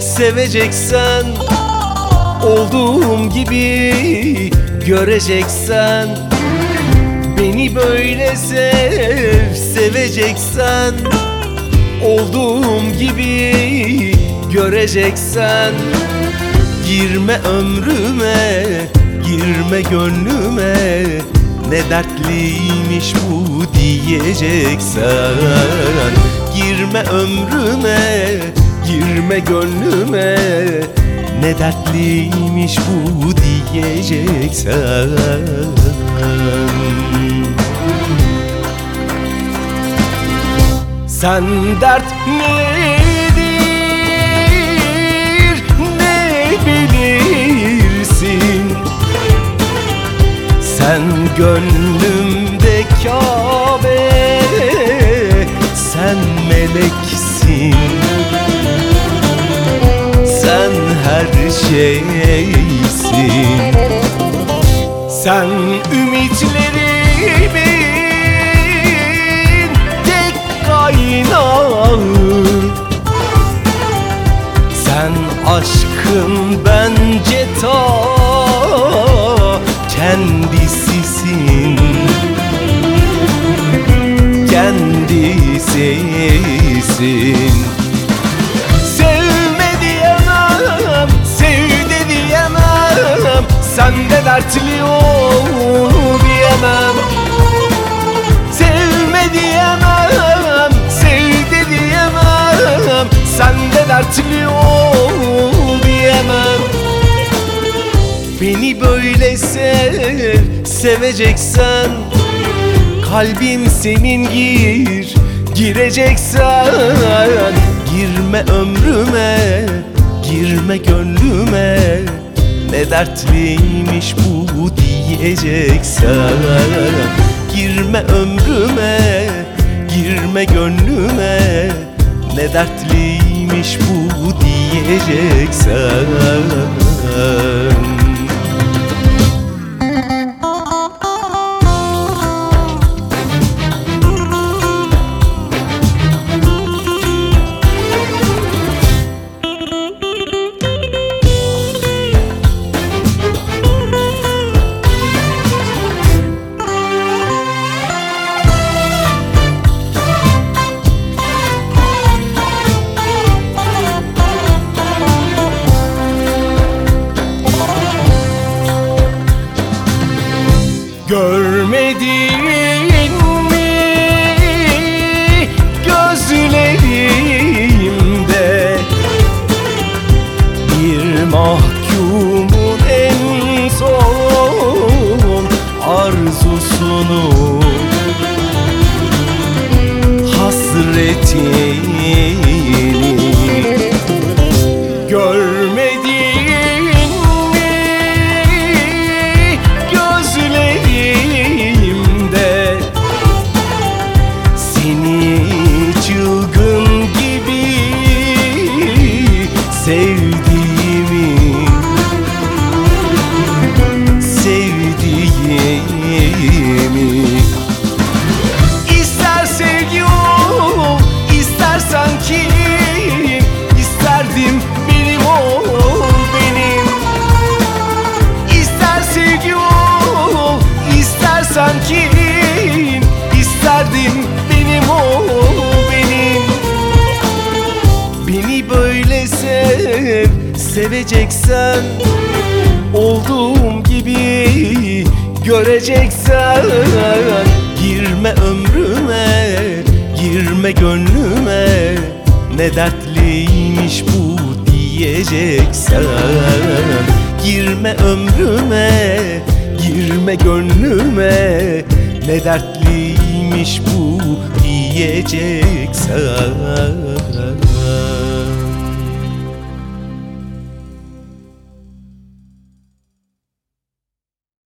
seveceksen Olduğum gibi göreceksen Beni böyle sev seveceksen Olduğum gibi göreceksen Girme ömrüme, girme gönlüme Ne dertliymiş bu diyeceksen Girme ömrüme, girme gönlüme. Ne dertliymiş bu diyeceksen. Sen dert nedir? Ne bilirsin? Sen gönlümde Sen meleksin. Sen her şeysin. Sen ümitlerimin dertli ol diyemem. Sevme diyemem, sevdi diyemem. Sen de dertli ol diyemem. Beni böyle sev, seveceksen Kalbim senin gir, gireceksen Girme ömrüme, girme gönlüme Ne dertliymiş bu diyeceksen? Girme ömrüme, girme gönlüme Ne dertliymiş bu diyeceksen Görmedin mi? Gözlerimde Bir mahkumun en son arzusunu Hasretini seveceksen Olduğum gibi göreceksen Girme ömrüme, girme gönlüme Ne dertliymiş bu diyeceksen Girme ömrüme, girme gönlüme Ne dertliymiş bu diyeceksen